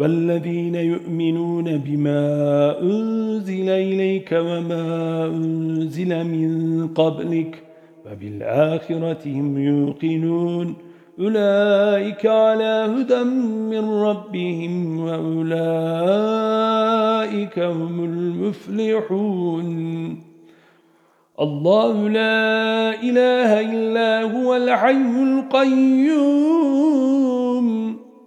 والذين يؤمنون بما أنزل إليك وما أنزل من قبلك وبالآخرة هم يوقنون. أولئك على هدى من ربهم وأولئك هم المفلحون. الله لا إله إلا هو الحي القيوم.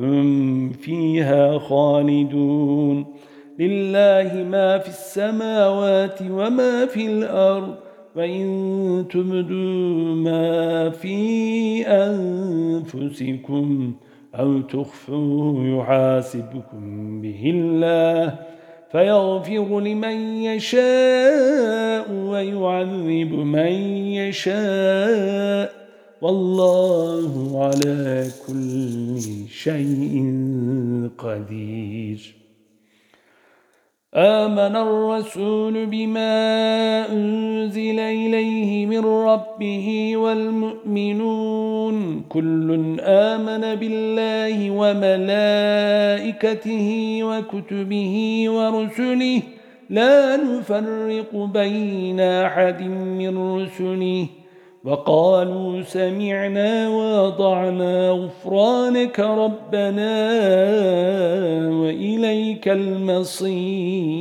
هم فيها خالدون. لله ما في السماوات وما في الأرض وإن تبدوا ما في أنفسكم أو تخفوا يحاسبكم به الله فيغفر لمن يشاء ويعذب من يشاء. والله على كل شيء قدير. آمن الرسول بما أنزل إليه من ربه والمؤمنون. كل آمن بالله وملائكته وكتبه ورسله. لا نفرق بين أحد من رسله. وقالوا سمعنا وضعنا غفرانك ربنا وإليك المصير.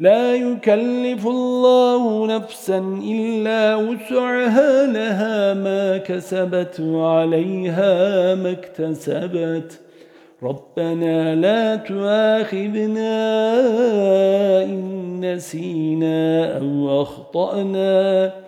لا يكلف الله نفسا إلا وسعها لها ما كسبت وعليها ما اكتسبت. ربنا لا تؤاخذنا إن نسينا أو أخطأنا.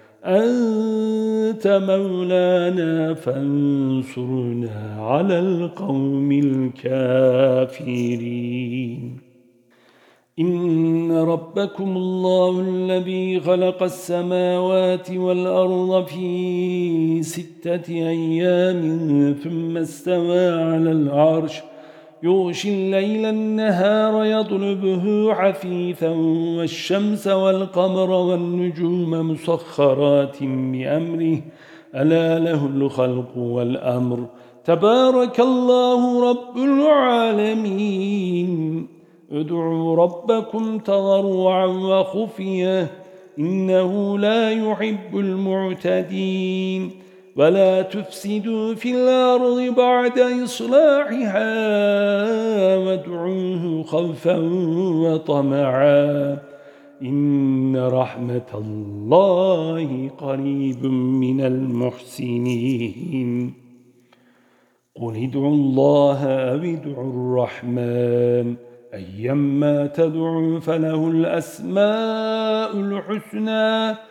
أنت مولانا فانصرنا على القوم الكافرين. إن ربكم الله الذي خلق السماوات والأرض في ستة أيام ثم استوى على العرش يغشي الليل النهار يطلبه حثيثا والشمس والقمر والنجوم مسخرات بأمره. ألا له الخلق والأمر. تبارك الله رب العالمين. ادعوا ربكم تضرعا وخفيا. إنه لا يحب المعتدين. ولا تفسدوا في الأرض بعد إصلاحها وادعوه خوفا وطمعا إن رحمة الله قريب من المحسنين. قل ادعوا الله أو ادعوا الرحمن أيما تدعوا فله الأسماء الحسنى.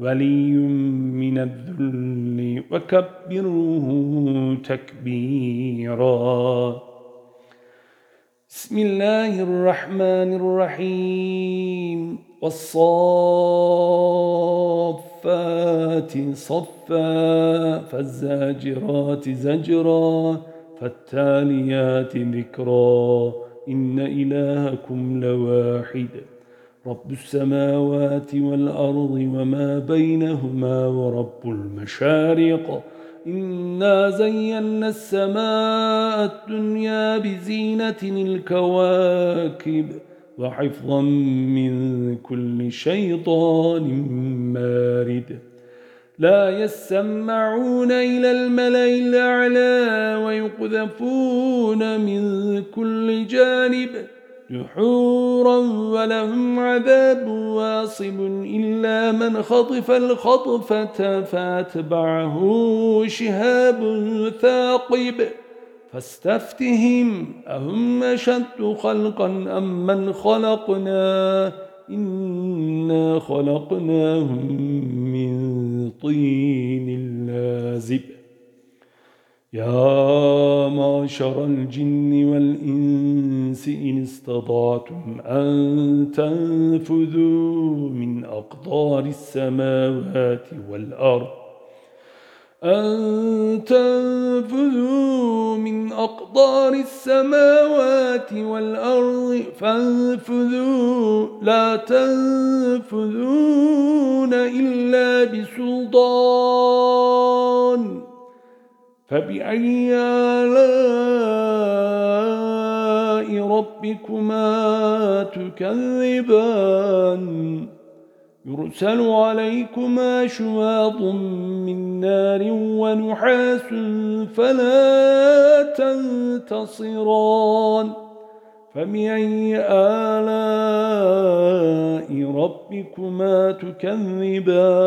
ولي من الذل وكبره تكبيرا. بسم الله الرحمن الرحيم. والصافات صفا فالزاجرات زجرا فالتاليات ذكرا. إن إلهكم لواحد. رب السماوات والأرض وما بينهما ورب المشارق. إنا زينا السماء الدنيا بزينة الكواكب وحفظا من كل شيطان مارد. لا يسمعون إلى الملأ الأعلى ويقذفون من كل جانب. دحورا ولهم عذاب واصب إلا من خطف الخطفة فأتبعه شهاب ثاقب. فاستفتهم أهم أشد خلقا أم من خلقنا؟ إنا خلقناهم من طين لازب. يا معشر الجن والإنس إن استطعتم أن تنفذوا من أقدار السماوات والأرض. أن تنفذوا من أقدار السماوات والأرض. فانفذوا لا تنفذون إلا بسلطان. فبأي آلاء ربكما تكذبان يرسل عليكما شواظ من نار ونحاس فلا تنتصران فبأي آلاء ربكما تكذبان